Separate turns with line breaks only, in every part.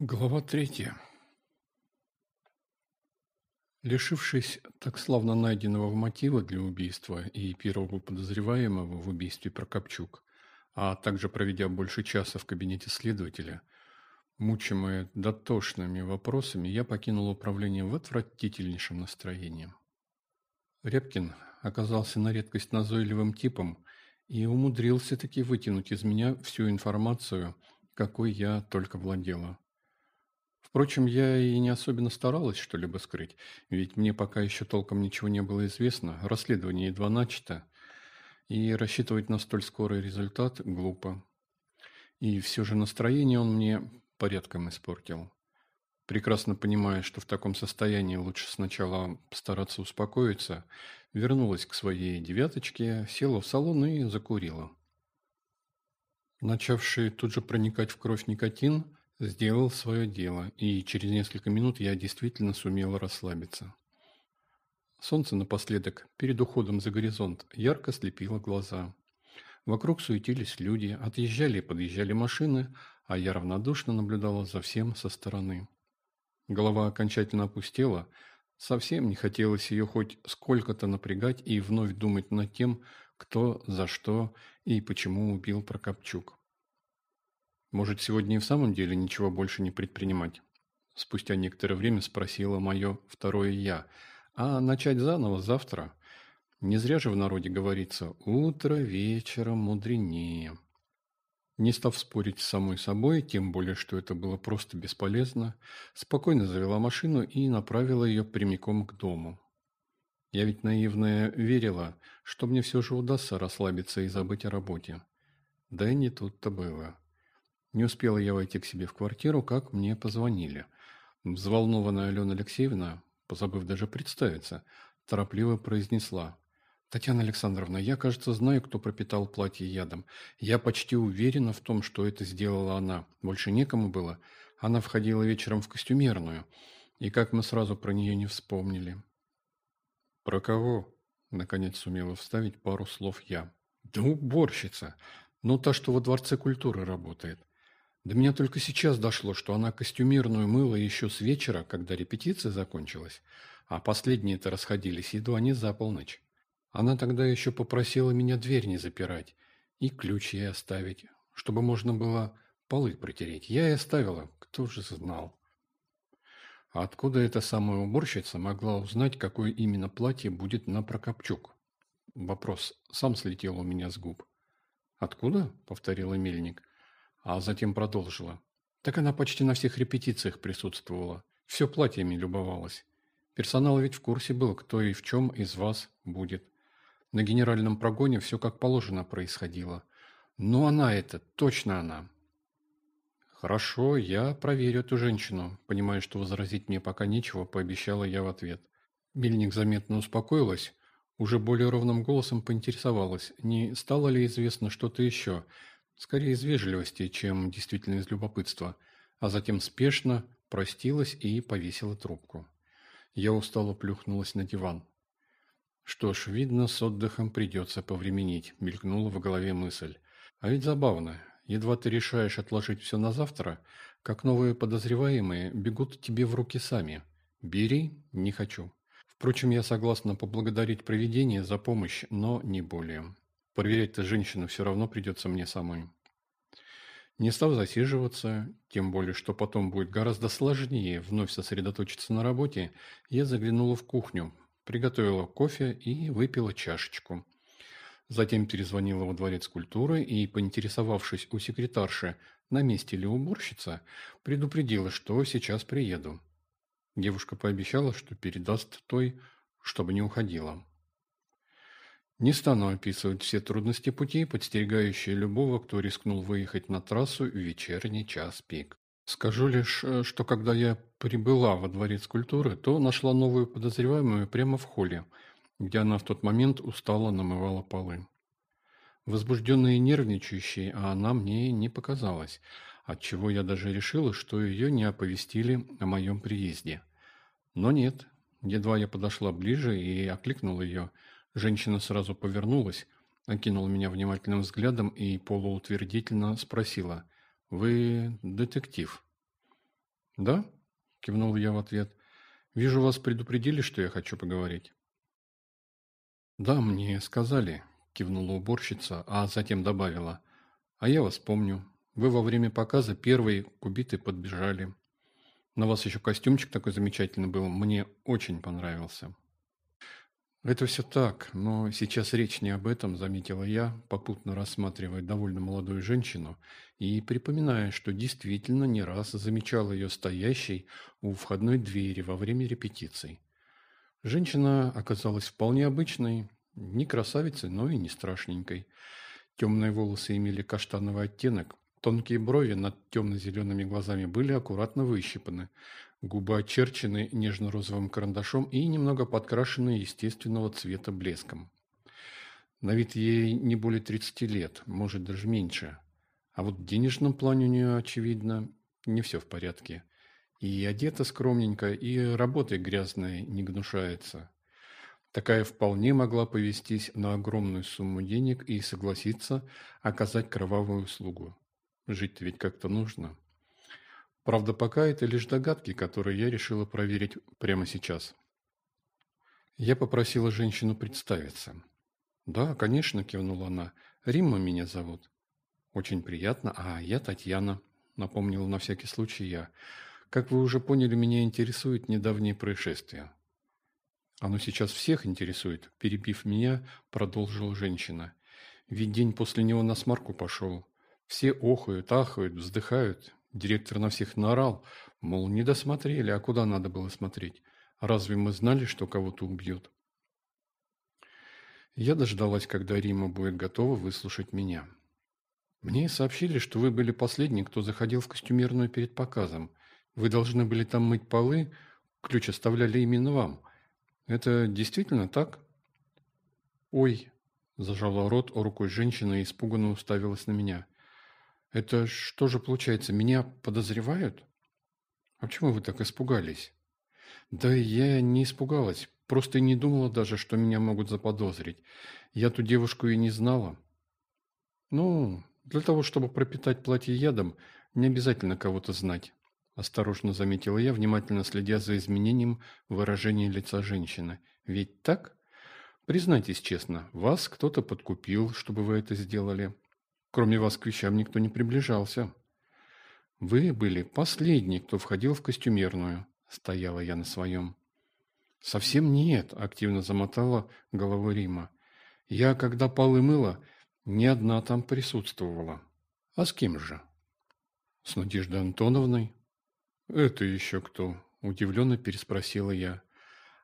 Глава третья. Лишившись так славно найденного мотива для убийства и первого подозреваемого в убийстве Прокопчук, а также проведя больше часа в кабинете следователя, мучимая дотошными вопросами, я покинул управление в отвратительнейшем настроении. Репкин оказался на редкость назойливым типом и умудрился таки вытянуть из меня всю информацию, какой я только владела. Впрочем, я и не особенно старалась что-либо скрыть, ведь мне пока еще толком ничего не было известно, расследование едва начато, и рассчитывать на столь скорый результат глупо. И все же настроение он мне порядком испортил. Прекрасно понимая, что в таком состоянии лучше сначала стараться успокоиться, вернулась к своей девяточке, села в салон и закурила. Начавший тут же проникать в кровь никотин – Сделал свое дело, и через несколько минут я действительно сумел расслабиться. Солнце напоследок, перед уходом за горизонт, ярко слепило глаза. Вокруг суетились люди, отъезжали и подъезжали машины, а я равнодушно наблюдала за всем со стороны. Голова окончательно опустела, совсем не хотелось ее хоть сколько-то напрягать и вновь думать над тем, кто, за что и почему убил Прокопчук. Может, сегодня и в самом деле ничего больше не предпринимать? Спустя некоторое время спросила мое второе «я». А начать заново завтра? Не зря же в народе говорится «утро вечером мудренее». Не став спорить с самой собой, тем более, что это было просто бесполезно, спокойно завела машину и направила ее прямиком к дому. Я ведь наивная верила, что мне все же удастся расслабиться и забыть о работе. Да и не тут-то было. Не успела я войти к себе в квартиру, как мне позвонили. Взволнованная Алена Алексеевна, позабыв даже представиться, торопливо произнесла. «Татьяна Александровна, я, кажется, знаю, кто пропитал платье ядом. Я почти уверена в том, что это сделала она. Больше некому было. Она входила вечером в костюмерную. И как мы сразу про нее не вспомнили». «Про кого?» – наконец сумела вставить пару слов я. «Да уборщица. Ну, та, что во Дворце культуры работает. До меня только сейчас дошло, что она костюмерную мыла еще с вечера, когда репетиция закончилась, а последние-то расходились едва не за полночь. Она тогда еще попросила меня дверь не запирать и ключ ей оставить, чтобы можно было полы протереть. Я и оставила, кто же знал. А откуда эта самая уборщица могла узнать, какое именно платье будет на Прокопчук? Вопрос сам слетел у меня с губ. «Откуда?» – повторила Мельник а затем продолжила. Так она почти на всех репетициях присутствовала. Все платьями любовалась. Персонал ведь в курсе был, кто и в чем из вас будет. На генеральном прогоне все как положено происходило. Но она это, точно она. Хорошо, я проверю эту женщину. Понимая, что возразить мне пока нечего, пообещала я в ответ. Мельник заметно успокоилась, уже более ровным голосом поинтересовалась, не стало ли известно что-то еще, скорее из вежливости, чем действительно из любопытства, а затем спешно простилась и повесила трубку. Я устало плюхнулась на диван. Что ж, видно, с отдыхом придется повременить, мелькнула в голове мысль. А ведь забавно, едва ты решаешь отложить все на завтра, как новые подозреваемые бегут тебе в руки сами. Бери, не хочу. Впрочем, я согласна поблагодарить проведение за помощь, но не более. Проверять-то женщину все равно придется мне самой. Не став засиживаться, тем более, что потом будет гораздо сложнее вновь сосредоточиться на работе, я заглянула в кухню, приготовила кофе и выпила чашечку. Затем перезвонила во дворец культуры и, поинтересовавшись у секретарши, на месте ли уборщица, предупредила, что сейчас приеду. Девушка пообещала, что передаст той, чтобы не уходила. Не стану описывать все трудности пути, подстерегающие любого, кто рискнул выехать на трассу в вечерний час пик. Скажу лишь, э, что когда я прибыла во дворец культуры, то нашла новую подозреваемую прямо в холле, где она в тот момент устало намывала полы. Возбужденная и нервничающей, а она мне не показалась, отчего я даже решила, что ее не оповестили о моем приезде. Но нет, едва я подошла ближе и окликнула ее – Женщина сразу повернулась, окинула меня внимательным взглядом и полуутвердительно спросила. «Вы детектив?» «Да?» – кивнул я в ответ. «Вижу, вас предупредили, что я хочу поговорить». «Да, мне сказали», – кивнула уборщица, а затем добавила. «А я вас помню. Вы во время показа первые кубиты подбежали. На вас еще костюмчик такой замечательный был. Мне очень понравился». «Это все так, но сейчас речь не об этом», – заметила я, попутно рассматривая довольно молодую женщину и припоминая, что действительно не раз замечала ее стоящей у входной двери во время репетиций. Женщина оказалась вполне обычной, не красавицей, но и не страшненькой. Темные волосы имели каштановый оттенок, тонкие брови над темно-зелеными глазами были аккуратно выщипаны, губы очерчены нежно-розовым карандашом и немного подкрашены естественного цвета блеском. На вид ей не более 30 лет, может даже меньше. А вот в денежном плане у нее, очевидно, не все в порядке. И одета скромненько, и работой грязной не гнушается. Такая вполне могла повестись на огромную сумму денег и согласиться оказать кровавую услугу. Жить-то ведь как-то нужно. Правда, пока это лишь догадки, которые я решила проверить прямо сейчас. Я попросила женщину представиться. «Да, конечно», – кивнула она. «Римма меня зовут». «Очень приятно. А я Татьяна», – напомнила на всякий случай я. «Как вы уже поняли, меня интересует недавнее происшествие». «Оно сейчас всех интересует», – перебив меня, продолжила женщина. «Ведь день после него на смарку пошел. Все охают, ахают, вздыхают, Директор на всех наорал, мол, не досмотрели, а куда надо было смотреть? Разве мы знали, что кого-то убьют? Я дождалась, когда Рима будет готова выслушать меня. Мне сообщили, что вы были последний, кто заходил в костюмерную перед показом. Вы должны были там мыть полы, ключ оставляли именно вам. Это действительно так? Ой, зажала рот рукой женщина и испуганно уставилась на меня – это что же получается, меня подозревают? А почему вы так испугались? Да я не испугалась, просто не думала даже, что меня могут заподозрить. Я ту девушку и не знала. Ну, для того, чтобы пропитать платье ядом, не обязательно кого-то знать. Осторожно заметила я, внимательно следя за изменением выражения лица женщины. Ведь так? Признайтесь честно, вас кто-то подкупил, чтобы вы это сделали. Кроме вас к вещам никто не приближался. Вы были последний, кто входил в костюмерную. Стояла я на своем. Совсем нет, активно замотала головой Рима. Я, когда полы мыла, ни одна там присутствовала. А с кем же? С Надеждой Антоновной. Это еще кто? Удивленно переспросила я.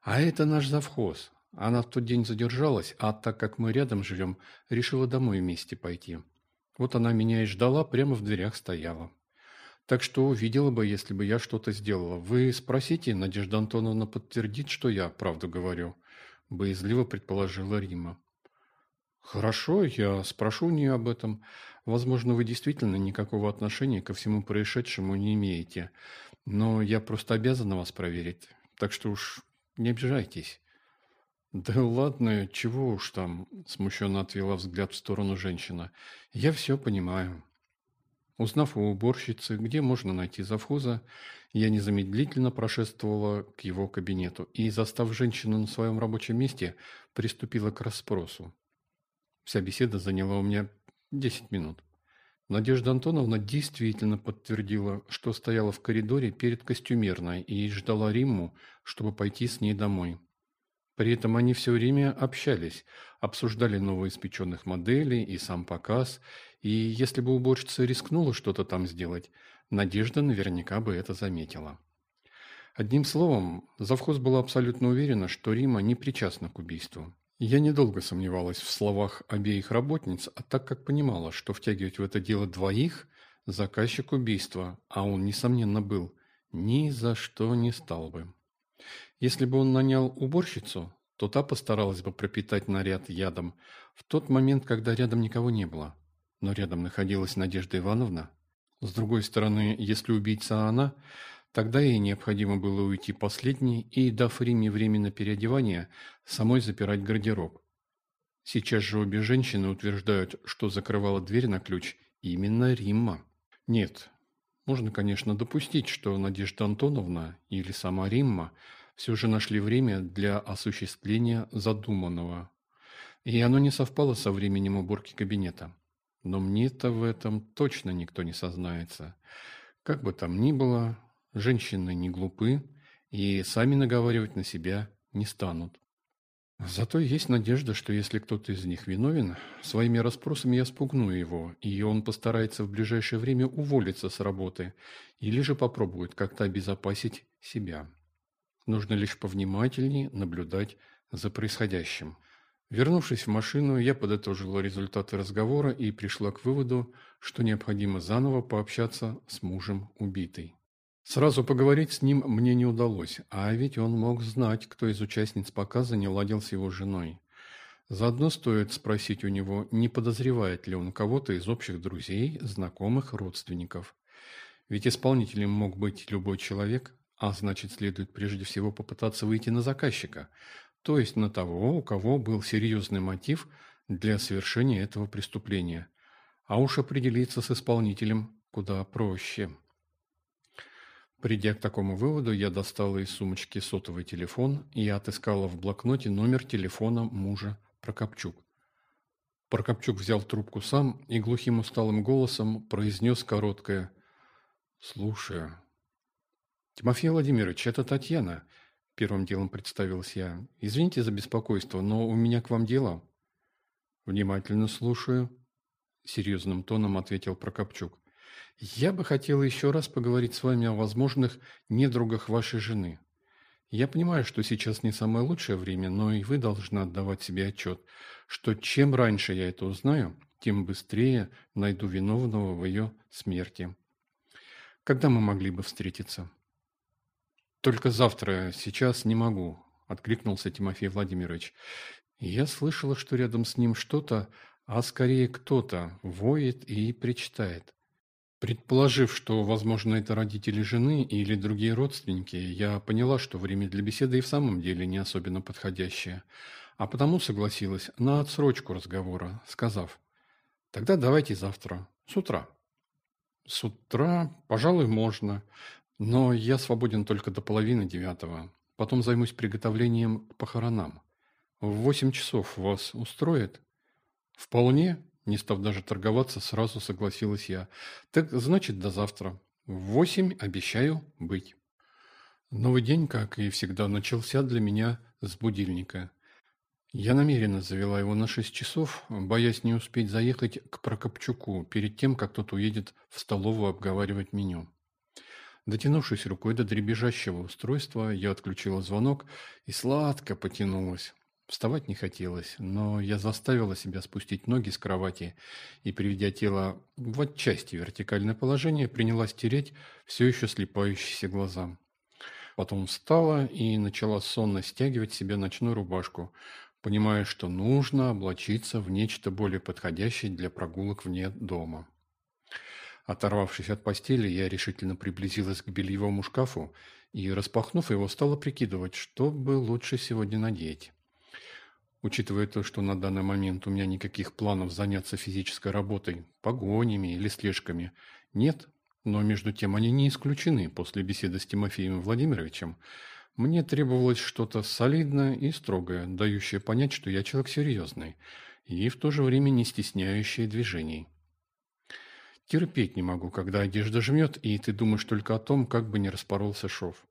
А это наш завхоз. Она в тот день задержалась, а так как мы рядом живем, решила домой вместе пойти. Вот она меня и ждала, прямо в дверях стояла. Так что увидела бы, если бы я что-то сделала. Вы спросите, Надежда Антоновна подтвердит, что я правду говорю. Боязливо предположила Рима. Хорошо, я спрошу у нее об этом. Возможно, вы действительно никакого отношения ко всему происшедшему не имеете. Но я просто обязана вас проверить. Так что уж не обижайтесь. «Да ладно, чего уж там», – смущенно отвела взгляд в сторону женщина. «Я все понимаю». Узнав у уборщицы, где можно найти завхоза, я незамедлительно прошествовала к его кабинету и, застав женщину на своем рабочем месте, приступила к расспросу. Вся беседа заняла у меня 10 минут. Надежда Антоновна действительно подтвердила, что стояла в коридоре перед костюмерной и ждала Римму, чтобы пойти с ней домой. При этом они все время общались, обсуждали новоиспеченных моделей и сам показ, и если бы уборщица рискнула что-то там сделать, Надежда наверняка бы это заметила. Одним словом, завхоз была абсолютно уверена, что Рима не причастна к убийству. Я недолго сомневалась в словах обеих работниц, а так как понимала, что втягивать в это дело двоих – заказчик убийства, а он, несомненно, был, ни за что не стал бы. Если бы он нанял уборщицу, то та постаралась бы пропитать наряд ядом в тот момент, когда рядом никого не было. Но рядом находилась Надежда Ивановна. С другой стороны, если убийца она, тогда ей необходимо было уйти последней и, дав Риме время на переодевание, самой запирать гардероб. Сейчас же обе женщины утверждают, что закрывала дверь на ключ именно Римма. Нет, Можно, конечно, допустить, что Надежда Антоновна или сама Римма все же нашли время для осуществления задуманного. И оно не совпало со временем уборки кабинета. Но мне-то в этом точно никто не сознается. Как бы там ни было, женщины не глупы и сами наговаривать на себя не станут. Зато есть надежда, что если кто-то из них виновен, своими расспросами я спугну его, и он постарается в ближайшее время уволиться с работы, или же попробует как-то обезопасить себя. Нужно лишь повнимательнее наблюдать за происходящим. Вернувшись в машину, я подытожила результаты разговора и пришла к выводу, что необходимо заново пообщаться с мужем убитой. Сразу поговорить с ним мне не удалось, а ведь он мог знать, кто из участниц показа не ладил с его женой. Заодно стоит спросить у него, не подозревает ли он кого-то из общих друзей, знакомых, родственников. Ведь исполнителем мог быть любой человек, а значит следует прежде всего попытаться выйти на заказчика, то есть на того, у кого был серьезный мотив для совершения этого преступления. А уж определиться с исполнителем куда проще. Придя к такому выводу, я достала из сумочки сотовый телефон и отыскала в блокноте номер телефона мужа Прокопчук. Прокопчук взял трубку сам и глухим усталым голосом произнес короткое «Слушаю». «Тимофей Владимирович, это Татьяна», – первым делом представилась я. «Извините за беспокойство, но у меня к вам дело». «Внимательно слушаю», – серьезным тоном ответил Прокопчук. Я бы хотела еще раз поговорить с вами о возможных недругах вашей жены. Я понимаю, что сейчас не самое лучшее время, но и вы должны отдавать себе отчет, что чем раньше я это узнаю, тем быстрее найду виновного в ее смерти. Когда мы могли бы встретиться? Только завтра, сейчас не могу, откликнулся Тимофей Владимирович. Я слышала, что рядом с ним что-то, а скорее кто-то, воет и причитает. Предположив, что, возможно, это родители жены или другие родственники, я поняла, что время для беседы и в самом деле не особенно подходящее, а потому согласилась на отсрочку разговора, сказав, «Тогда давайте завтра, с утра». «С утра, пожалуй, можно, но я свободен только до половины девятого. Потом займусь приготовлением к похоронам. В восемь часов вас устроит?» «Вполне», не став даже торговаться, сразу согласилась я. Так значит, до завтра. В восемь обещаю быть. Новый день, как и всегда, начался для меня с будильника. Я намеренно завела его на шесть часов, боясь не успеть заехать к Прокопчуку перед тем, как тот уедет в столовую обговаривать меню. Дотянувшись рукой до дребезжащего устройства, я отключила звонок и сладко потянулась. Вставать не хотелось, но я заставила себя спустить ноги с кровати и, приведя тело в отчасти вертикальное положение, принялась тереть все еще слепающиеся глаза. Потом встала и начала сонно стягивать себе ночную рубашку, понимая, что нужно облачиться в нечто более подходящее для прогулок вне дома. Оторвавшись от постели, я решительно приблизилась к бельевому шкафу и, распахнув его, стала прикидывать, что бы лучше сегодня надеть. Учитывая то, что на данный момент у меня никаких планов заняться физической работой, погонями или слежками нет, но между тем они не исключены после беседы с Тимофеем Владимировичем, мне требовалось что-то солидное и строгое, дающее понять, что я человек серьезный, и в то же время не стесняющий движений. Терпеть не могу, когда одежда жмет, и ты думаешь только о том, как бы не распоролся шов.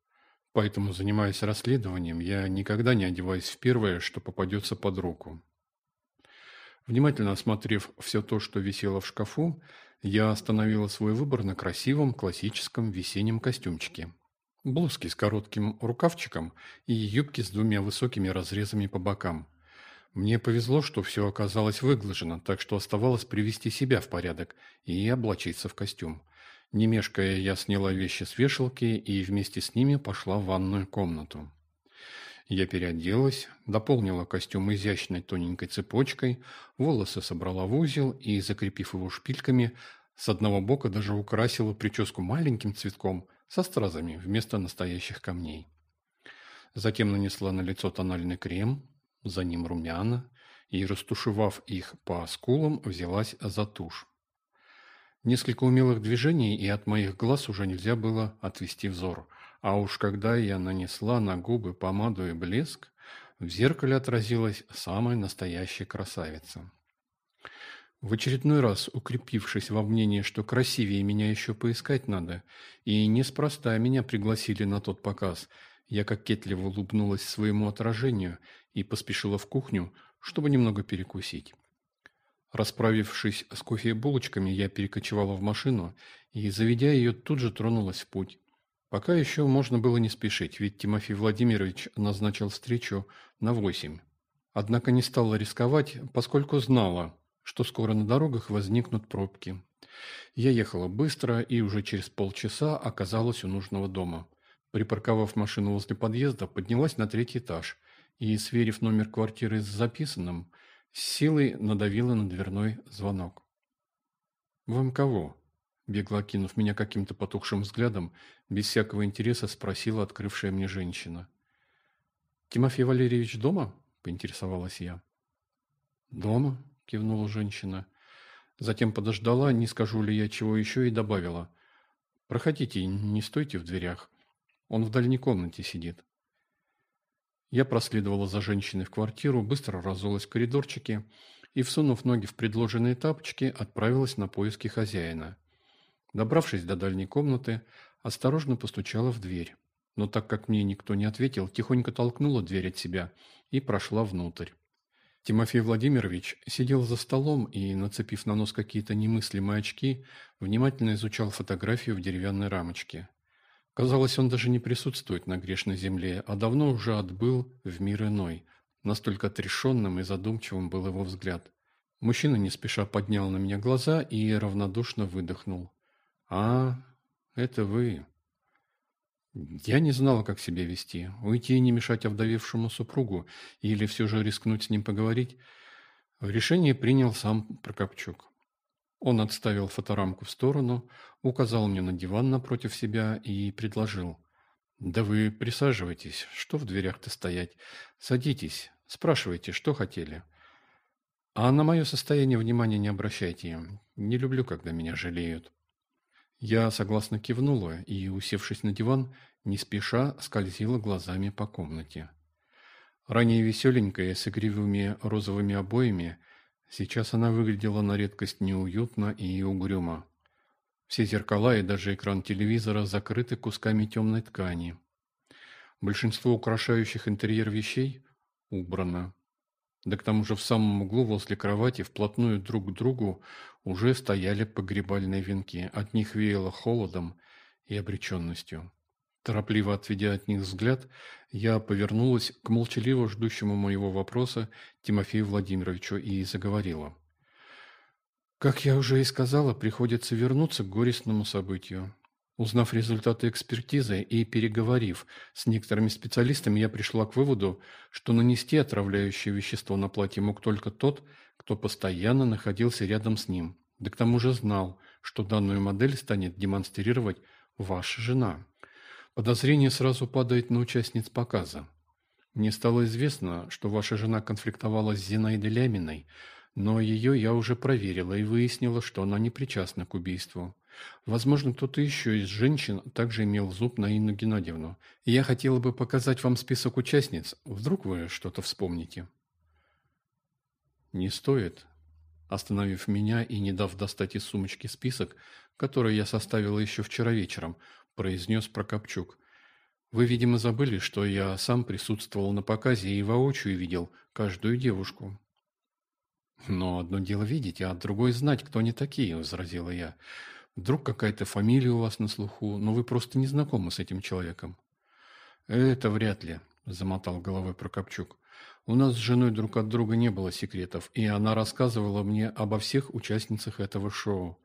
Поэтому, занимаясь расследованием, я никогда не одеваюсь в первое, что попадется под руку. Внимательно осмотрев все то, что висело в шкафу, я остановила свой выбор на красивом классическом весеннем костюмчике. Блузки с коротким рукавчиком и юбки с двумя высокими разрезами по бокам. Мне повезло, что все оказалось выглажено, так что оставалось привести себя в порядок и облачиться в костюм. Не мешкая, я сняла вещи с вешалки и вместе с ними пошла в ванную комнату. Я переоделась, дополнила костюм изящной тоненькой цепочкой, волосы собрала в узел и, закрепив его шпильками, с одного бока даже украсила прическу маленьким цветком со стразами вместо настоящих камней. Затем нанесла на лицо тональный крем, за ним румяна, и, растушевав их по скулам, взялась за тушь. Несколько умелых движений, и от моих глаз уже нельзя было отвести взор. А уж когда я нанесла на губы помаду и блеск, в зеркале отразилась самая настоящая красавица. В очередной раз, укрепившись во мнении, что красивее меня еще поискать надо, и неспроста меня пригласили на тот показ, я кокетливо улыбнулась своему отражению и поспешила в кухню, чтобы немного перекусить. Расправившись с кофе и булочками, я перекочевала в машину и, заведя ее, тут же тронулась в путь. Пока еще можно было не спешить, ведь Тимофей Владимирович назначил встречу на восемь. Однако не стала рисковать, поскольку знала, что скоро на дорогах возникнут пробки. Я ехала быстро и уже через полчаса оказалась у нужного дома. Припарковав машину возле подъезда, поднялась на третий этаж и, сверив номер квартиры с записанным, с силой надавила на дверной звонок. «Вам кого?» Бегло окинув меня каким-то потухшим взглядом, без всякого интереса спросила открывшая мне женщина. «Тимофей Валерьевич дома?» – поинтересовалась я. «Дома?» – кивнула женщина. Затем подождала, не скажу ли я чего еще, и добавила. «Проходите, не стойте в дверях. Он в дальней комнате сидит». Я проследовала за женщиной в квартиру, быстро разулась в коридорчике и, всунув ноги в предложенные тапочки, отправилась на поиски хозяина. Добравшись до дальней комнаты, осторожно постучала в дверь. Но так как мне никто не ответил, тихонько толкнула дверь от себя и прошла внутрь. Тимофей Владимирович сидел за столом и, нацепив на нос какие-то немыслимые очки, внимательно изучал фотографию в деревянной рамочке. Казалось, он даже не присутствует на грешной земле, а давно уже отбыл в мир иной. Настолько отрешенным и задумчивым был его взгляд. Мужчина не спеша поднял на меня глаза и равнодушно выдохнул. «А, это вы». Я не знала, как себя вести. Уйти и не мешать овдовевшему супругу или все же рискнуть с ним поговорить. Решение принял сам Прокопчук. Он отставил фоторамку в сторону, указал мне на диван напротив себя и предложил. «Да вы присаживайтесь, что в дверях-то стоять? Садитесь, спрашивайте, что хотели. А на мое состояние внимания не обращайте, не люблю, когда меня жалеют». Я согласно кивнула и, усевшись на диван, не спеша скользила глазами по комнате. Ранее веселенькая, с игривыми розовыми обоями – Сейчас она выглядела на редкость неуютно и угрюмо. Все зеркала и даже экран телевизора закрыты кусками темной ткани. Большинство украшающих интерьер вещей убрано. Да к тому же в самом углу возле кровати вплотную друг к другу уже стояли погребальные венки. От них веяло холодом и обреченностью. Торопливо отведя от них взгляд, я повернулась к молчаливо ждущему моего вопроса Тимофею Владимировичу и заговорила. Как я уже и сказала, приходится вернуться к горестному событию. Узнав результаты экспертизы и переговорив с некоторыми специалистами, я пришла к выводу, что нанести отравляющее вещество на платье мог только тот, кто постоянно находился рядом с ним, да к тому же знал, что данную модель станет демонстрировать ваша жена. Подозрение сразу падает на участниц показа. Мне стало известно, что ваша жена конфликтовала с Зинаидой Ляминой, но ее я уже проверила и выяснила, что она не причастна к убийству. Возможно, кто-то еще из женщин также имел зуб на Инну Геннадьевну. Я хотела бы показать вам список участниц. Вдруг вы что-то вспомните. Не стоит. Остановив меня и не дав достать из сумочки список, который я составила еще вчера вечером, – произнес Прокопчук. «Вы, видимо, забыли, что я сам присутствовал на показе и воочию видел каждую девушку». «Но одно дело видеть, а другое знать, кто они такие», – возразила я. «Вдруг какая-то фамилия у вас на слуху, но вы просто не знакомы с этим человеком». «Это вряд ли», – замотал головой Прокопчук. «У нас с женой друг от друга не было секретов, и она рассказывала мне обо всех участницах этого шоу.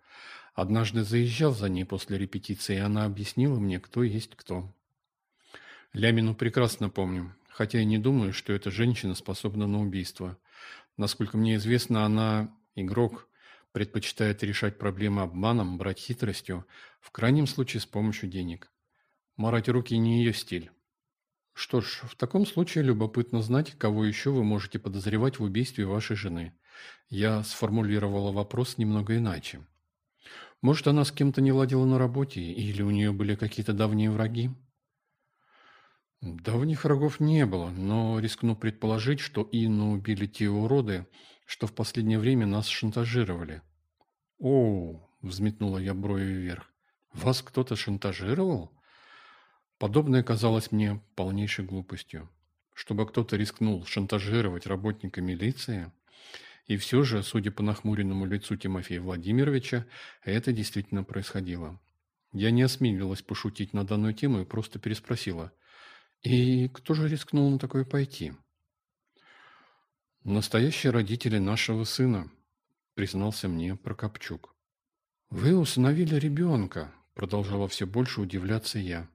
Однажды заезжал за ней после репетиции, и она объяснила мне, кто есть кто. Лямину прекрасно помню, хотя и не думаю, что эта женщина способна на убийство. Насколько мне известно, она игрок, предпочитает решать проблемы обманом, брать хитростью, в крайнем случае с помощью денег. Марать руки не ее стиль. Что ж, в таком случае любопытно знать, кого еще вы можете подозревать в убийстве вашей жены. Я сформулировала вопрос немного иначе. Может, она с кем-то не ладила на работе, или у нее были какие-то давние враги? Давних врагов не было, но рискну предположить, что Инну убили те уроды, что в последнее время нас шантажировали. О, взметнула я брови вверх. Вас кто-то шантажировал? Подобное казалось мне полнейшей глупостью. Чтобы кто-то рискнул шантажировать работника милиции, и все же, судя по нахмуренному лицу Тимофея Владимировича, это действительно происходило. Я не осмелилась пошутить на данную тему и просто переспросила. «И кто же рискнул на такое пойти?» «Настоящие родители нашего сына», — признался мне Прокопчук. «Вы усыновили ребенка», — продолжала все больше удивляться я.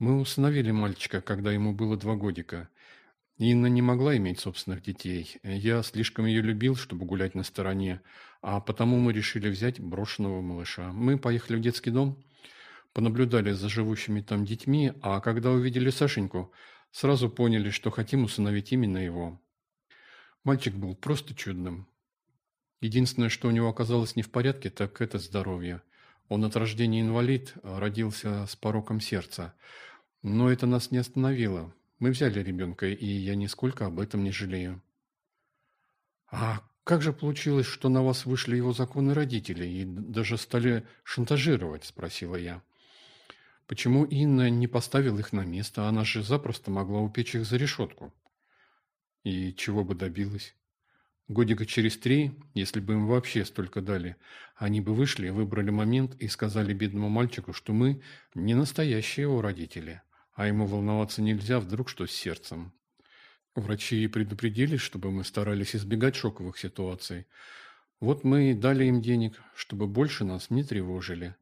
«Мы усыновили мальчика, когда ему было два годика, Инна не могла иметь собственных детей. Я слишком ее любил, чтобы гулять на стороне, а потому мы решили взять брошенного малыша. Мы поехали в детский дом, понаблюдали за живущими там детьми, а когда увидели Сашеньку, сразу поняли, что хотим усыновить именно его. Мальчик был просто чудным. Единственное, что у него оказалось не в порядке, так это здоровье. Он от рождения инвалид, родился с пороком сердца. Но это нас не остановило. Мы взяли ребенка, и я нисколько об этом не жалею. А как же получилось, что на вас вышли его законы родители и даже стали шантажировать, спросила я. Почему Инна не поставила их на место? Она же запросто могла упечь их за решетку. И чего бы добилась? Годика через три, если бы им вообще столько дали, они бы вышли, выбрали момент и сказали бедному мальчику, что мы не настоящие его родители, а ему волноваться нельзя, вдруг что с сердцем. Врачи предупредили, чтобы мы старались избегать шоковых ситуаций. Вот мы и дали им денег, чтобы больше нас не тревожили.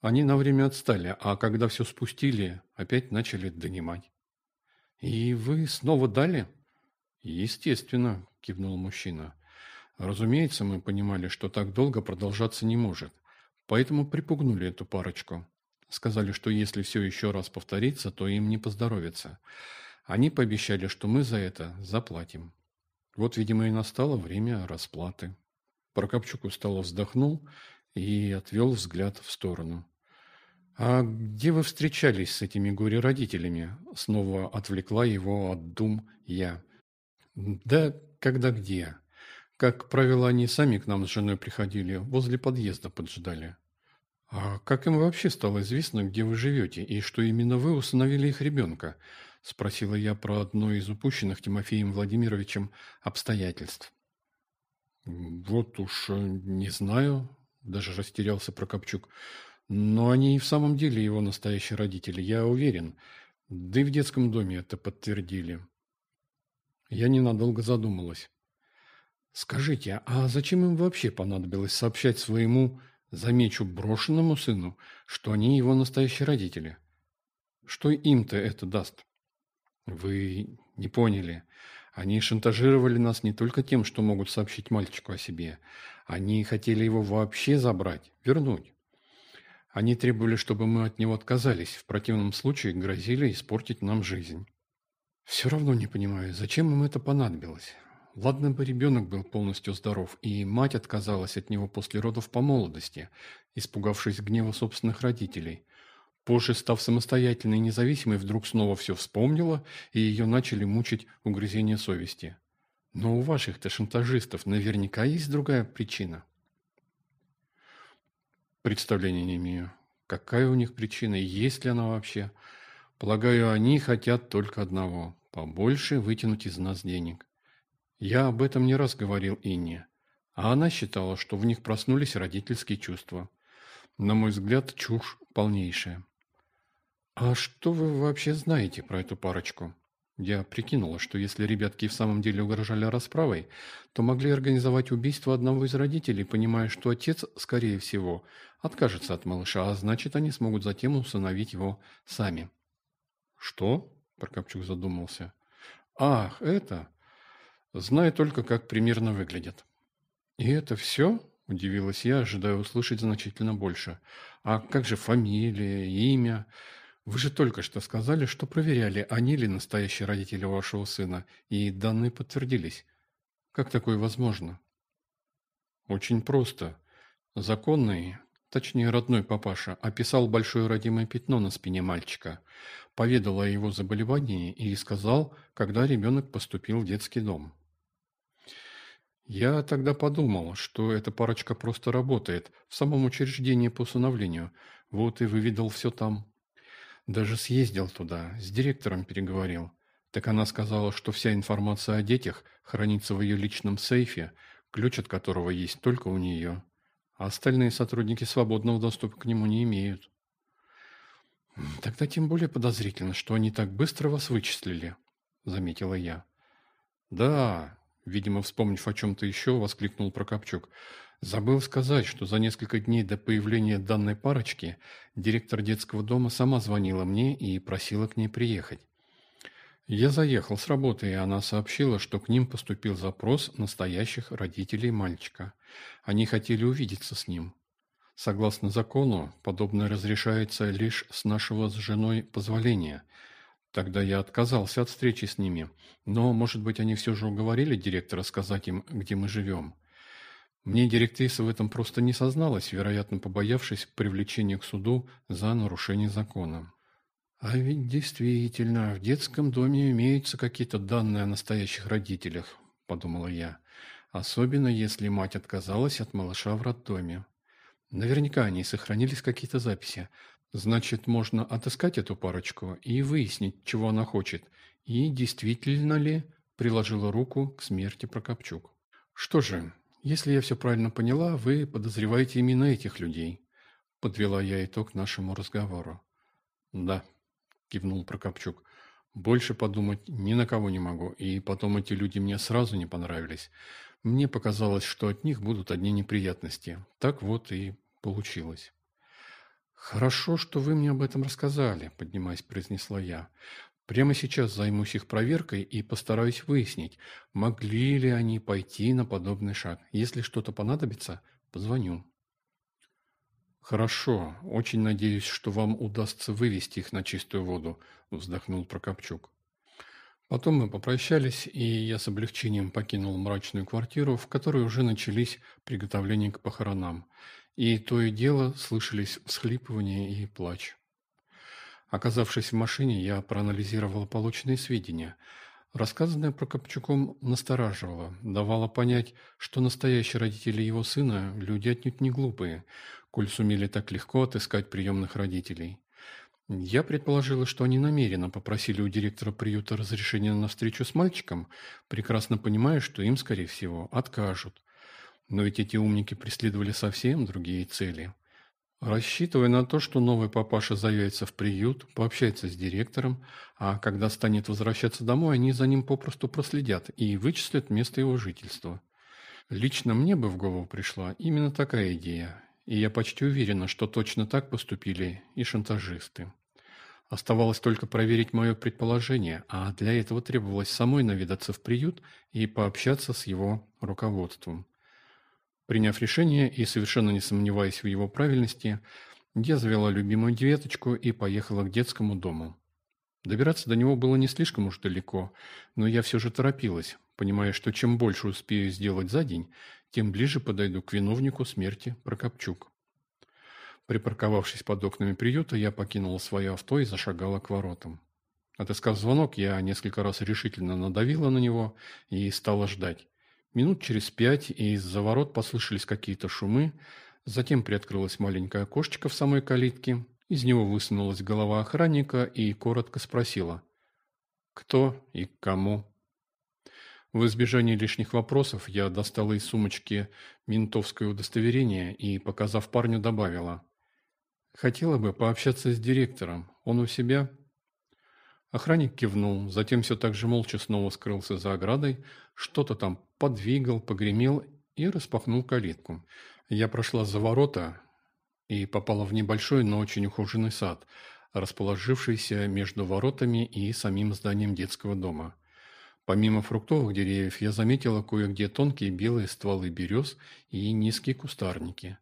Они на время отстали, а когда все спустили, опять начали донимать. «И вы снова дали?» «Естественно», – кивнул мужчина. «Разумеется, мы понимали, что так долго продолжаться не может, поэтому припугнули эту парочку. Сказали, что если все еще раз повторится, то им не поздоровится. Они пообещали, что мы за это заплатим. Вот, видимо, и настало время расплаты. Прокопчук устало вздохнул и отвел взгляд в сторону. «А где вы встречались с этими горе-родителями?» Снова отвлекла его от дум я. «Да когда где. Как правило, они сами к нам с женой приходили, возле подъезда поджидали. «А как им вообще стало известно, где вы живете, и что именно вы усыновили их ребенка?» – спросила я про одно из упущенных Тимофеем Владимировичем обстоятельств. «Вот уж э, не знаю», – даже растерялся Прокопчук. «Но они и в самом деле его настоящие родители, я уверен. Да и в детском доме это подтвердили». Я ненадолго задумалась. «Скажите, а зачем им вообще понадобилось сообщать своему Замечу брошенному сыну, что они его настоящие родители. Что им-то это даст? Вы не поняли. Они шантажировали нас не только тем, что могут сообщить мальчику о себе. Они хотели его вообще забрать, вернуть. Они требовали, чтобы мы от него отказались. В противном случае грозили испортить нам жизнь. Все равно не понимаю, зачем им это понадобилось. Ладно бы ребенок был полностью здоров, и мать отказалась от него после родов по молодости, испугавшись гнева собственных родителей. Позже, став самостоятельной и независимой, вдруг снова все вспомнила, и ее начали мучить угрызения совести. Но у ваших-то шантажистов наверняка есть другая причина. Представления не имею. Какая у них причина, есть ли она вообще? Полагаю, они хотят только одного – побольше вытянуть из нас денег. Я об этом не раз говорил Инне, а она считала, что в них проснулись родительские чувства. На мой взгляд, чушь полнейшая. «А что вы вообще знаете про эту парочку?» Я прикинула, что если ребятки в самом деле угрожали расправой, то могли организовать убийство одного из родителей, понимая, что отец, скорее всего, откажется от малыша, а значит, они смогут затем усыновить его сами. «Что?» – Прокопчук задумался. «Ах, это...» Знаю только, как примерно выглядят. И это все? Удивилась я, ожидая услышать значительно больше. А как же фамилия, имя? Вы же только что сказали, что проверяли, они ли настоящие родители вашего сына, и данные подтвердились. Как такое возможно? Очень просто. Законный, точнее родной папаша, описал большое родимое пятно на спине мальчика, поведал о его заболевании и сказал, когда ребенок поступил в детский дом. Я тогда подумал, что эта парочка просто работает в самом учреждении по усыновлению, вот и выведал все там. Даже съездил туда, с директором переговорил. Так она сказала, что вся информация о детях хранится в ее личном сейфе, ключ от которого есть только у нее, а остальные сотрудники свободного доступа к нему не имеют. «Тогда тем более подозрительно, что они так быстро вас вычислили», — заметила я. «Да», — видимо, вспомнив о чем-то еще, воскликнул Прокопчук. «Забыл сказать, что за несколько дней до появления данной парочки директор детского дома сама звонила мне и просила к ней приехать. Я заехал с работы, и она сообщила, что к ним поступил запрос настоящих родителей мальчика. Они хотели увидеться с ним. Согласно закону, подобное разрешается лишь с нашего с женой позволения. Тогда я отказался от встречи с ними, но, может быть, они все же уговорили директора сказать им, где мы живем. Мне директриса в этом просто не созналась, вероятно, побоявшись привлечения к суду за нарушение закона. А ведь действительно, в детском доме имеются какие-то данные о настоящих родителях, подумала я. Особенно, если мать отказалась от малыша в роддоме. Наверняка они сохранились какие-то записи. Значит, можно отыскать эту парочку и выяснить, чего она хочет. И действительно ли приложила руку к смерти Прокопчук. Что же, если я все правильно поняла, вы подозреваете именно этих людей. Подвела я итог нашему разговору. Да кивнул Прокопчук. Больше подумать ни на кого не могу, и потом эти люди мне сразу не понравились. Мне показалось, что от них будут одни неприятности. Так вот и получилось. «Хорошо, что вы мне об этом рассказали», – поднимаясь, произнесла я. «Прямо сейчас займусь их проверкой и постараюсь выяснить, могли ли они пойти на подобный шаг. Если что-то понадобится, позвоню». «Хорошо. Очень надеюсь, что вам удастся вывести их на чистую воду», – вздохнул Прокопчук. Потом мы попрощались, и я с облегчением покинул мрачную квартиру, в которой уже начались приготовления к похоронам. И то и дело слышались всхлипывания и плач. Оказавшись в машине, я проанализировал полученные сведения. Рассказанное Прокопчуком настораживало, давало понять, что настоящие родители его сына – люди отнюдь не глупые – коль сумели так легко отыскать приемных родителей. Я предположила, что они намеренно попросили у директора приюта разрешения на встречу с мальчиком, прекрасно понимая, что им, скорее всего, откажут. Но ведь эти умники преследовали совсем другие цели. Рассчитывая на то, что новый папаша заявится в приют, пообщается с директором, а когда станет возвращаться домой, они за ним попросту проследят и вычислят место его жительства. Лично мне бы в голову пришла именно такая идея, и я почти уверена, что точно так поступили и шантажисты. Оставалось только проверить мое предположение, а для этого требовалось самой наведаться в приют и пообщаться с его руководством. Приняв решение и совершенно не сомневаясь в его правильности, я завела любимую девяточку и поехала к детскому дому. Добираться до него было не слишком уж далеко, но я все же торопилась, понимая, что чем больше успею сделать за день, тем ближе подойду к виновнику смерти Прокопчук. Припарковавшись под окнами приюта, я покинула свое авто и зашагала к воротам. Отыскав звонок, я несколько раз решительно надавила на него и стала ждать. Минут через пять из-за ворот послышались какие-то шумы, затем приоткрылось маленькое окошечко в самой калитке, из него высунулась голова охранника и коротко спросила «Кто и кому?». В избежание лишних вопросов я достала из сумочки ментовское удостоверение и, показав парню, добавила. «Хотела бы пообщаться с директором. Он у себя?» Охранник кивнул, затем все так же молча снова скрылся за оградой, что-то там подвигал, погремел и распахнул калитку. Я прошла за ворота и попала в небольшой, но очень ухоженный сад, расположившийся между воротами и самим зданием детского дома. Помимо фруктовых деревьев, я заметила кое-где тонкие белые стволы берез и низкие кустарники.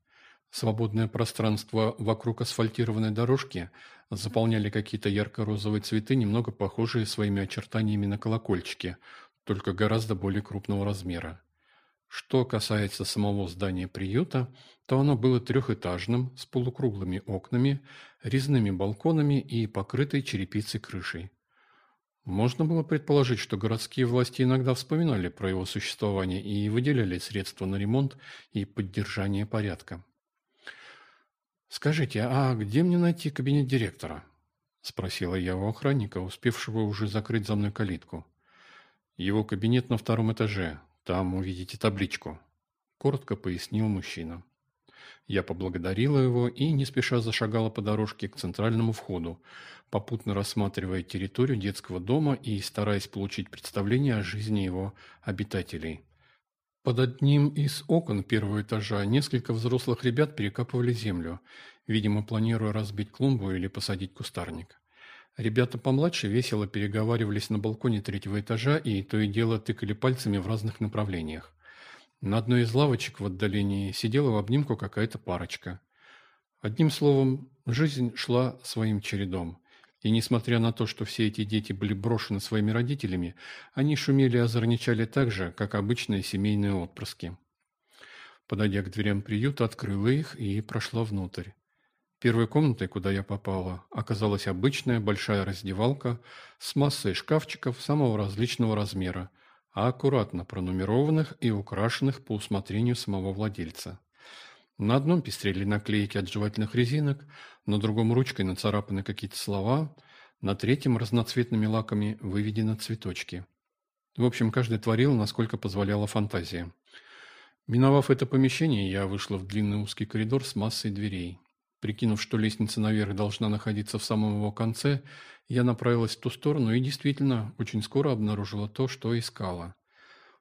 Свободное пространство вокруг асфальтированной дорожки заполняли какие-то ярко-розовые цветы, немного похожие своими очертаниями на колокольчики, только гораздо более крупного размера. Что касается самого здания приюта, то оно было трехэтажным, с полукруглыми окнами, резными балконами и покрытой черепицей крышей. Можно было предположить, что городские власти иногда вспоминали про его существование и выделяли средства на ремонт и поддержание порядка. «Скажите, а где мне найти кабинет директора?» – спросила я у охранника, успевшего уже закрыть за мной калитку. «Его кабинет на втором этаже. Там увидите табличку», – коротко пояснил мужчина. Я поблагодарила его и не спеша зашагала по дорожке к центральному входу, попутно рассматривая территорию детского дома и стараясь получить представление о жизни его обитателей. Под одним из окон первого этажа несколько взрослых ребят перекапывали землю, видимо, планируя разбить клумбу или посадить кустарник. Ребята помладше весело переговаривались на балконе третьего этажа и то и дело тыкали пальцами в разных направлениях. На одной из лавочек в отдалении сидела в обнимку какая-то парочка. Одним словом, жизнь шла своим чередом. И несмотря на то, что все эти дети были брошены своими родителями, они шумели и озорничали так же, как обычные семейные отпрыски. Подойдя к дверям приюта, открыла их и прошла внутрь. Первой комнатой, куда я попала, оказалась обычная большая раздевалка с массой шкафчиков самого различного размера, а аккуратно пронумерованных и украшенных по усмотрению самого владельца. На одном пестрели наклейки от жевательных резинок, на другом ручкой нацарапаны какие-то слова, на третьем разноцветными лаками выведены цветочки. В общем, каждый творил, насколько позволяла фантазия. Миновав это помещение, я вышла в длинный узкий коридор с массой дверей. Прикинув, что лестница наверх должна находиться в самом его конце, я направилась в ту сторону и действительно очень скоро обнаружила то, что искала.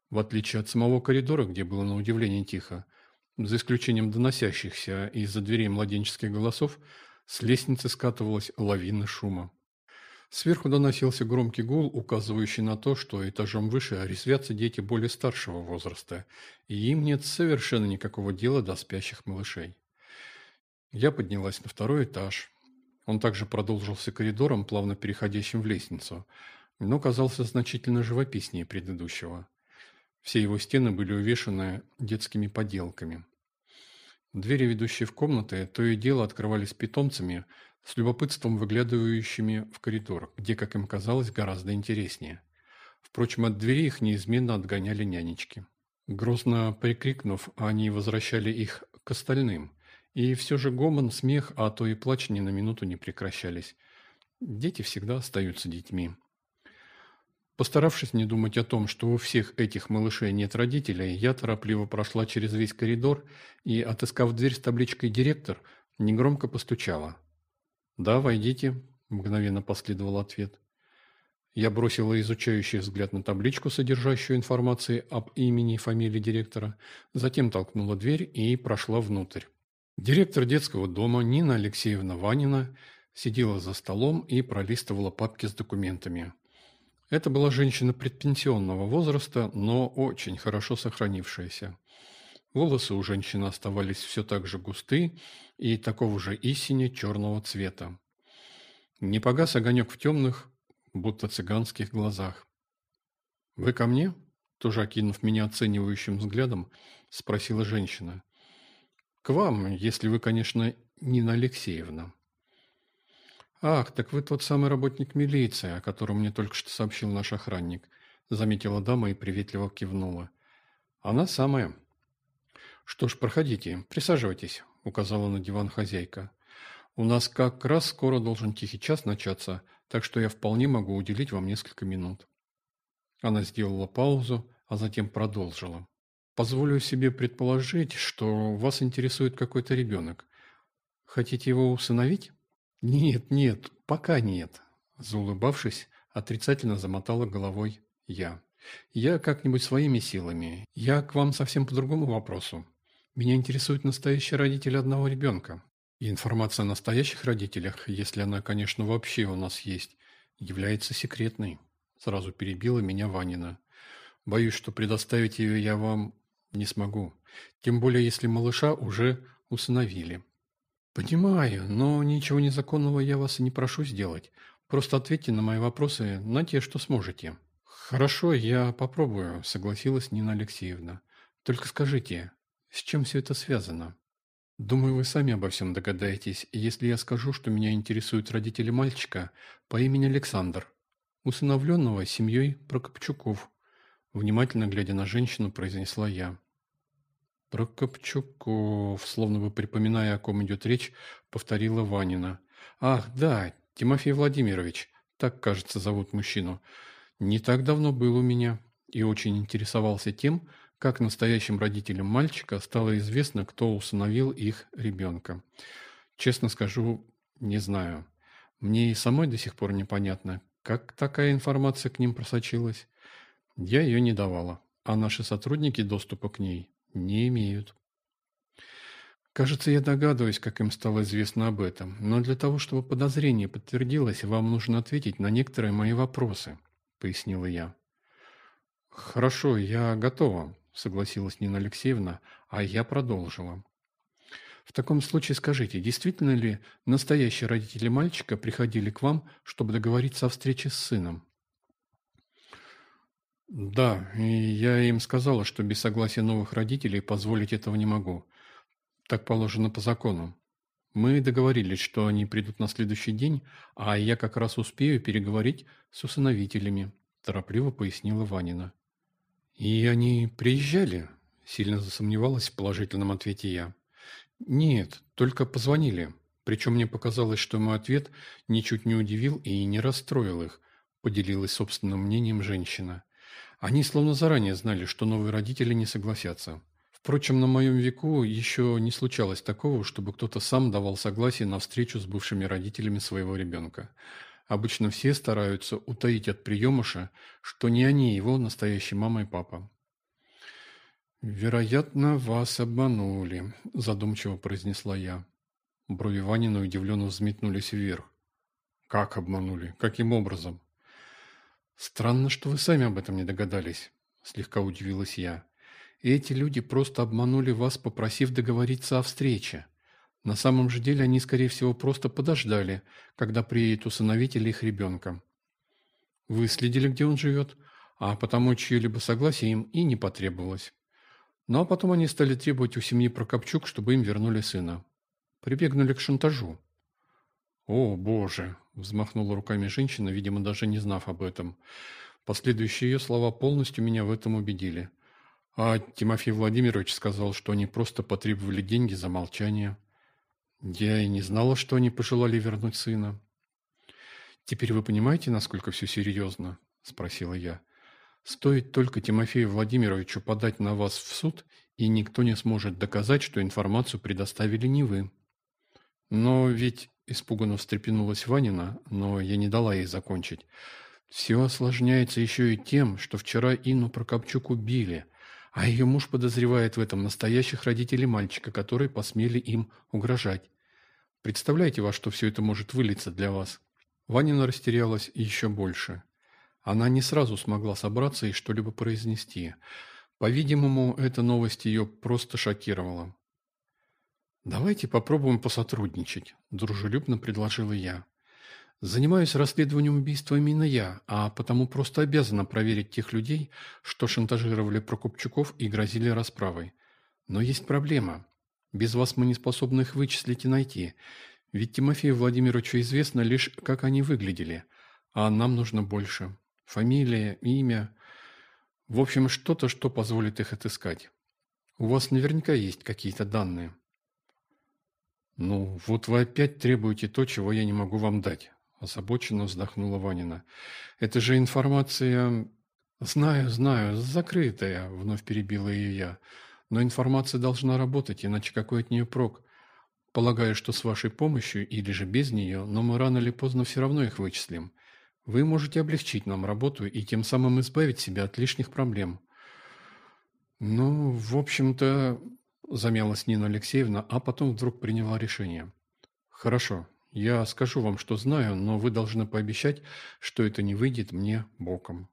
В отличие от самого коридора, где было на удивление тихо, за исключением доносящихся из-за дверей младенческих голосов, с лестницы скатывалась лавина шума. Сверху доносился громкий гул, указывающий на то, что этажом выше резвятся дети более старшего возраста, и им нет совершенно никакого дела до спящих малышей. Я поднялась на второй этаж. Он также продолжился коридором, плавно переходящим в лестницу, но казался значительно живописнее предыдущего. Все его стены были увешаны детскими поделками. Двери, ведущие в комнаты, то и дело открывались питомцами, с любопытством выглядывающими в коридор, где, как им казалось, гораздо интереснее. Впрочем, от двери их неизменно отгоняли нянечки. Грозно прикрикнув, они возвращали их к остальным. И все же гомон, смех, а то и плач ни на минуту не прекращались. Дети всегда остаются детьми. Постаравшись не думать о том, что у всех этих малышей нет родителей, я торопливо прошла через весь коридор и, отыскав дверь с табличкой «Директор», негромко постучала. «Да, войдите», – мгновенно последовал ответ. Я бросила изучающий взгляд на табличку, содержащую информацию об имени и фамилии директора, затем толкнула дверь и прошла внутрь. Директор детского дома Нина Алексеевна Ванина сидела за столом и пролистывала папки с документами. Это была женщина предпенсионного возраста, но очень хорошо сохранившаяся. Волосы у женщины оставались все так же густы и такого же истине черного цвета. Не погас огонек в темных, будто цыганских глазах. «Вы ко мне?» – тоже окинув меня оценивающим взглядом, спросила женщина. «К вам, если вы, конечно, Нина Алексеевна». «Ах, так вы тот самый работник милиции, о котором мне только что сообщил наш охранник», заметила дама и приветливо кивнула. «Она самая». «Что ж, проходите, присаживайтесь», указала на диван хозяйка. «У нас как раз скоро должен тихий час начаться, так что я вполне могу уделить вам несколько минут». Она сделала паузу, а затем продолжила. «Позволю себе предположить, что вас интересует какой-то ребенок. Хотите его усыновить?» «Нет, нет, пока нет», – заулыбавшись, отрицательно замотала головой я. «Я как-нибудь своими силами. Я к вам совсем по другому вопросу. Меня интересует настоящий родитель одного ребенка. И информация о настоящих родителях, если она, конечно, вообще у нас есть, является секретной». Сразу перебила меня Ванина. «Боюсь, что предоставить ее я вам не смогу. Тем более, если малыша уже усыновили. «Понимаю, но ничего незаконного я вас и не прошу сделать. Просто ответьте на мои вопросы на те, что сможете». «Хорошо, я попробую», – согласилась Нина Алексеевна. Только скажите, с чем все это связано? Думаю, вы сами обо всем догадаетесь, если я скажу, что меня интересуют родители мальчика по имени Александр, усыновленного семьей Прокопчуков. Внимательно глядя на женщину, произнесла я. Прокопчуков, словно бы припоминая, о ком идет речь, повторила Ванина. Ах, да, Тимофей Владимирович, так, кажется, зовут мужчину. Не так давно был у меня и очень интересовался тем, как настоящим родителям мальчика стало известно, кто усыновил их ребенка. Честно скажу, не знаю. Мне и самой до сих пор непонятно, как такая информация к ним просочилась. Я ее не давала, а наши сотрудники доступа к ней не имеют. Кажется, я догадываюсь, как им стало известно об этом, но для того, чтобы подозрение подтвердилось, вам нужно ответить на некоторые мои вопросы, пояснила я. Хорошо, я готова, согласилась Нина Алексеевна, а я продолжила. В таком случае скажите, действительно ли настоящие родители мальчика приходили к вам, чтобы договориться о встрече с сыном? Да, и я им сказала, что без согласия новых родителей позволить этого не могу. Так положено по закону. Мы договорились, что они придут на следующий день, а я как раз успею переговорить с усыновителями, торопливо пояснила Ванина. «И они приезжали?» – сильно засомневалась в положительном ответе я. «Нет, только позвонили. Причем мне показалось, что мой ответ ничуть не удивил и не расстроил их», – поделилась собственным мнением женщина. «Они словно заранее знали, что новые родители не согласятся. Впрочем, на моем веку еще не случалось такого, чтобы кто-то сам давал согласие на встречу с бывшими родителями своего ребенка. Обычно все стараются утаить от приемыша, что не они его настоящий мама и папа. «Вероятно, вас обманули», – задумчиво произнесла я. Брови Ванина удивленно взметнулись вверх. «Как обманули? Каким образом?» «Странно, что вы сами об этом не догадались», – слегка удивилась я. «Эти люди просто обманули вас, попросив договориться о встрече. На самом же деле они, скорее всего, просто подождали, когда приедет усыновитель их ребенка. Выследили, где он живет, а потому чье-либо согласие им и не потребовалось. Ну а потом они стали требовать у семьи Прокопчук, чтобы им вернули сына. Прибегнули к шантажу. «О, Боже!» – взмахнула руками женщина, видимо, даже не знав об этом. Последующие ее слова полностью меня в этом убедили. А Тимофей Владимирович сказал, что они просто потребовали деньги за молчание. Я и не знала, что они пожелали вернуть сына. Теперь вы понимаете, насколько все серьезно? Спросила я. Стоит только Тимофею Владимировичу подать на вас в суд, и никто не сможет доказать, что информацию предоставили не вы. Но ведь, испуганно встрепенулась Ванина, но я не дала ей закончить. Все осложняется еще и тем, что вчера Инну Прокопчук убили – а ее муж подозревает в этом настоящих родителей мальчика, которые посмели им угрожать. Представляете, во что все это может вылиться для вас? Ванина растерялась еще больше. Она не сразу смогла собраться и что-либо произнести. По-видимому, эта новость ее просто шокировала. «Давайте попробуем посотрудничать», – дружелюбно предложила я. Занимаюсь расследованием убийства именно я, а потому просто обязана проверить тех людей, что шантажировали Прокопчуков и грозили расправой. Но есть проблема. Без вас мы не способны их вычислить и найти. Ведь Тимофею Владимировичу известно лишь, как они выглядели. А нам нужно больше. Фамилия, имя. В общем, что-то, что позволит их отыскать. У вас наверняка есть какие-то данные. Ну, вот вы опять требуете то, чего я не могу вам дать. Озабоченно вздохнула Ванина. «Это же информация...» «Знаю, знаю, закрытая», — вновь перебила ее я. «Но информация должна работать, иначе какой от нее прок? Полагаю, что с вашей помощью или же без нее, но мы рано или поздно все равно их вычислим. Вы можете облегчить нам работу и тем самым избавить себя от лишних проблем». «Ну, в общем-то...» – замялась Нина Алексеевна, а потом вдруг приняла решение. «Хорошо, я скажу вам, что знаю, но вы должны пообещать, что это не выйдет мне боком.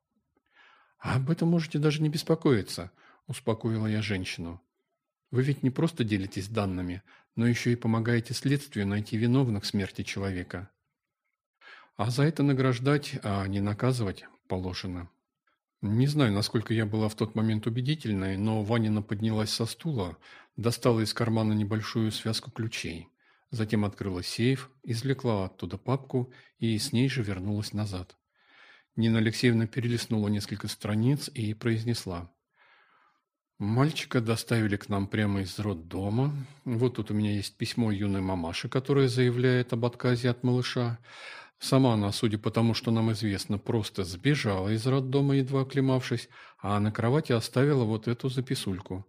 А об этом можете даже не беспокоиться, успокоила я женщину. Вы ведь не просто делитесь данными, но еще и помогаете следствию найти виновных в смерти человека. А за это награждать, а не наказывать положено. Не знаю, насколько я была в тот момент убедительной, но Ванина поднялась со стула, достала из кармана небольшую связку ключей. Затем открыла сейф, извлекла оттуда папку и с ней же вернулась назад. Нина Алексеевна перелистнула несколько страниц и произнесла. Мальчика доставили к нам прямо из роддома. Вот тут у меня есть письмо юной мамаши, которая заявляет об отказе от малыша. Сама она, судя по тому, что нам известно, просто сбежала из роддома, едва оклемавшись, а на кровати оставила вот эту записульку.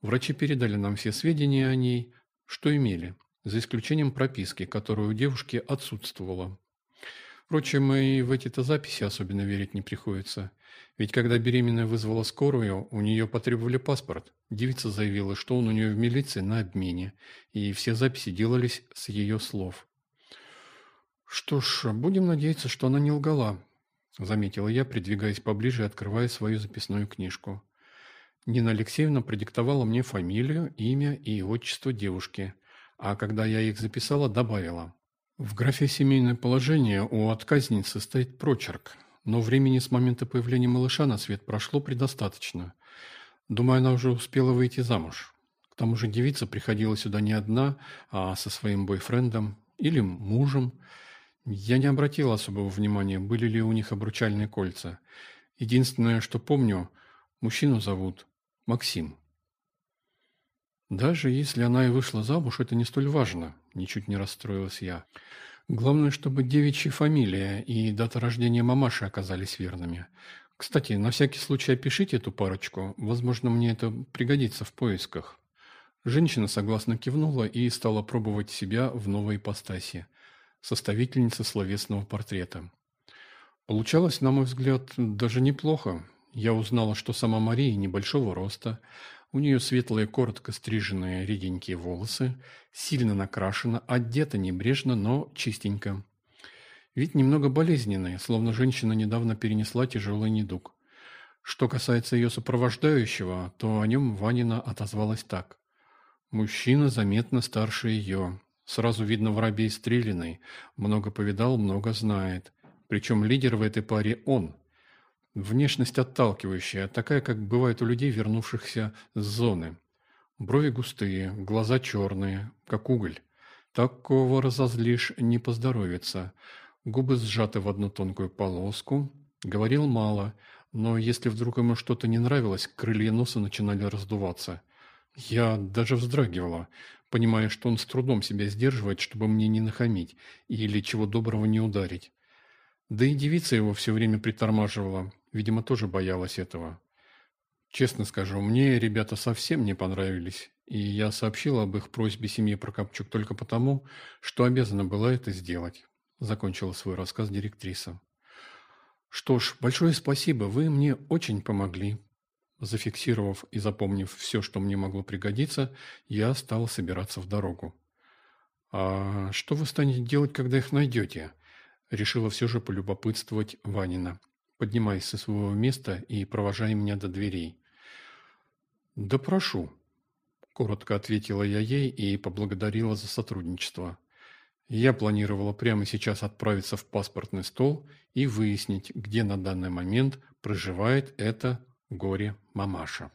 Врачи передали нам все сведения о ней, что имели, за исключением прописки, которая у девушки отсутствовала. Впрочем, и в эти-то записи особенно верить не приходится. Ведь когда беременная вызвала скорую, у нее потребовали паспорт. Девица заявила, что он у нее в милиции на обмене, и все записи делались с ее слов. «Что ж, будем надеяться, что она не лгала», – заметила я, придвигаясь поближе и открывая свою записную книжку. Нина Алексеевна продиктовала мне фамилию, имя и отчество девушки, а когда я их записала, добавила. В графе «Семейное положение» у отказницы стоит прочерк, но времени с момента появления малыша на свет прошло предостаточно. Думаю, она уже успела выйти замуж. К тому же девица приходила сюда не одна, а со своим бойфрендом или мужем – я не обратил особого внимания, были ли у них обручальные кольца. Единственное, что помню, мужчину зовут Максим. Даже если она и вышла замуж, это не столь важно, ничуть не расстроилась я. Главное, чтобы девичья фамилия и дата рождения мамаши оказались верными. Кстати, на всякий случай опишите эту парочку, возможно, мне это пригодится в поисках. Женщина согласно кивнула и стала пробовать себя в новой ипостаси составительница словесного портрета. Получалось, на мой взгляд, даже неплохо. Я узнала, что сама Мария небольшого роста, у нее светлые, коротко стриженные реденькие волосы, сильно накрашена, одета небрежно, но чистенько. Вид немного болезненный, словно женщина недавно перенесла тяжелый недуг. Что касается ее сопровождающего, то о нем Ванина отозвалась так. Мужчина заметно старше ее, Сразу видно воробей стреляный. Много повидал, много знает. Причем лидер в этой паре он. Внешность отталкивающая, такая, как бывает у людей, вернувшихся с зоны. Брови густые, глаза черные, как уголь. Такого разозлишь не поздоровится. Губы сжаты в одну тонкую полоску. Говорил мало, но если вдруг ему что-то не нравилось, крылья носа начинали раздуваться. Я даже вздрагивала понимая, что он с трудом себя сдерживает, чтобы мне не нахамить или чего доброго не ударить. Да и девица его все время притормаживала, видимо, тоже боялась этого. Честно скажу, мне ребята совсем не понравились, и я сообщила об их просьбе семье Прокопчук только потому, что обязана была это сделать, закончила свой рассказ директриса. Что ж, большое спасибо, вы мне очень помогли, Зафиксировав и запомнив все, что мне могло пригодиться, я стал собираться в дорогу. «А что вы станете делать, когда их найдете?» Решила все же полюбопытствовать Ванина, поднимаясь со своего места и провожая меня до дверей. «Да прошу», – коротко ответила я ей и поблагодарила за сотрудничество. Я планировала прямо сейчас отправиться в паспортный стол и выяснить, где на данный момент проживает эта горе-мамаша.